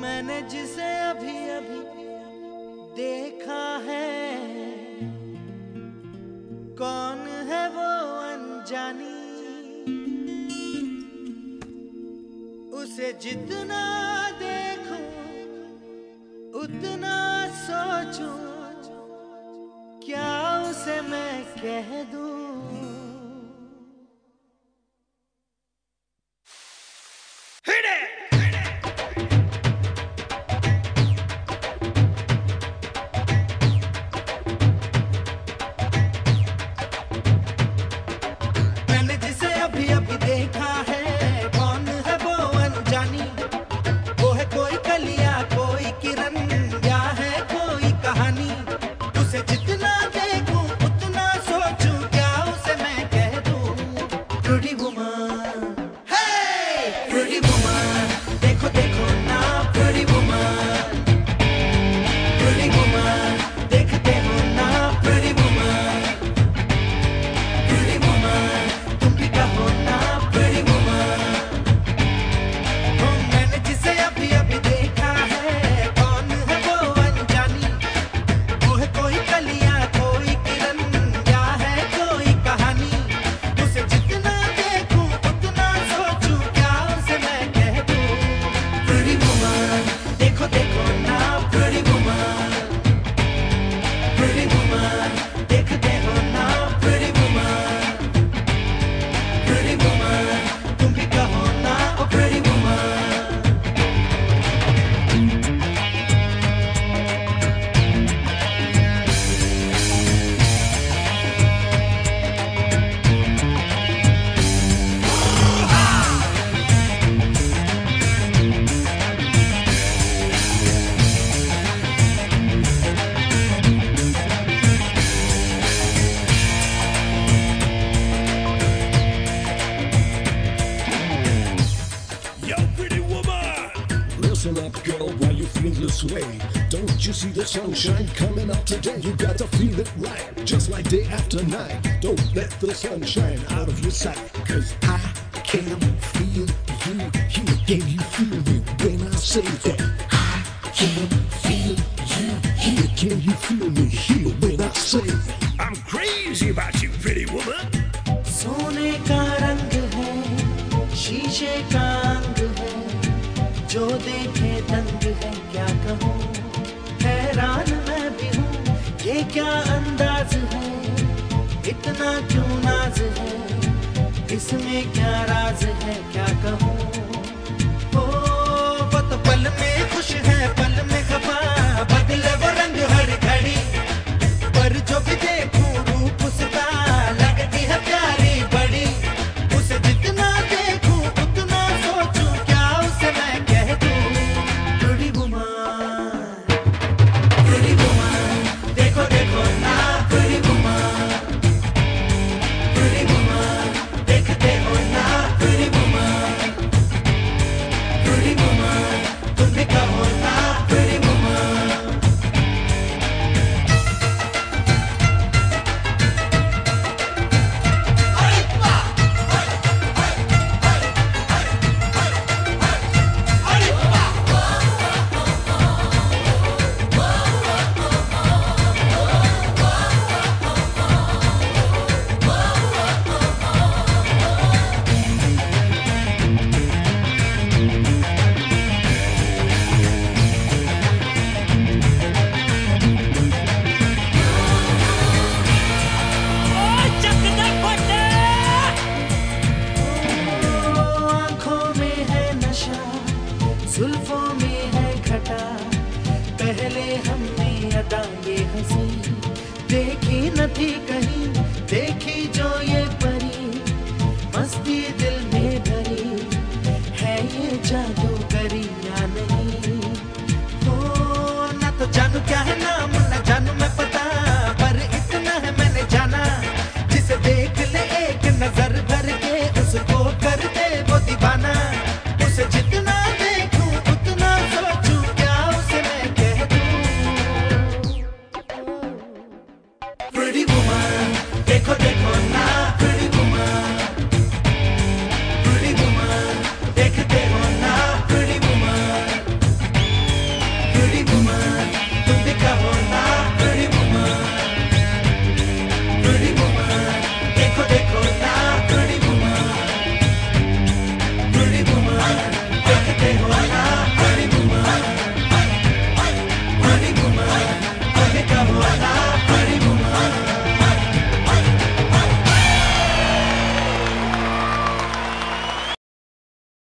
मैंने जिसे अभी अभी देखा है, कौन है वो अनजानी? उसे जितना देखूँ, उतना सोचूं, क्या उसे मैं कह दूँ? Listen up, girl, why you feel this way? Don't you see the sunshine coming up today? You gotta feel it right, just like day after night. Don't let the sunshine out of your sight. Cause I can feel you here. Can you feel me when I say that? I can feel you here. Can you feel me here when I say I'm crazy about you, pretty woman! सोने का रंग है शीशे का अंग है जो देखे क्या अंदाज है? इतना क्यों नाज है? इसमें क्या chica.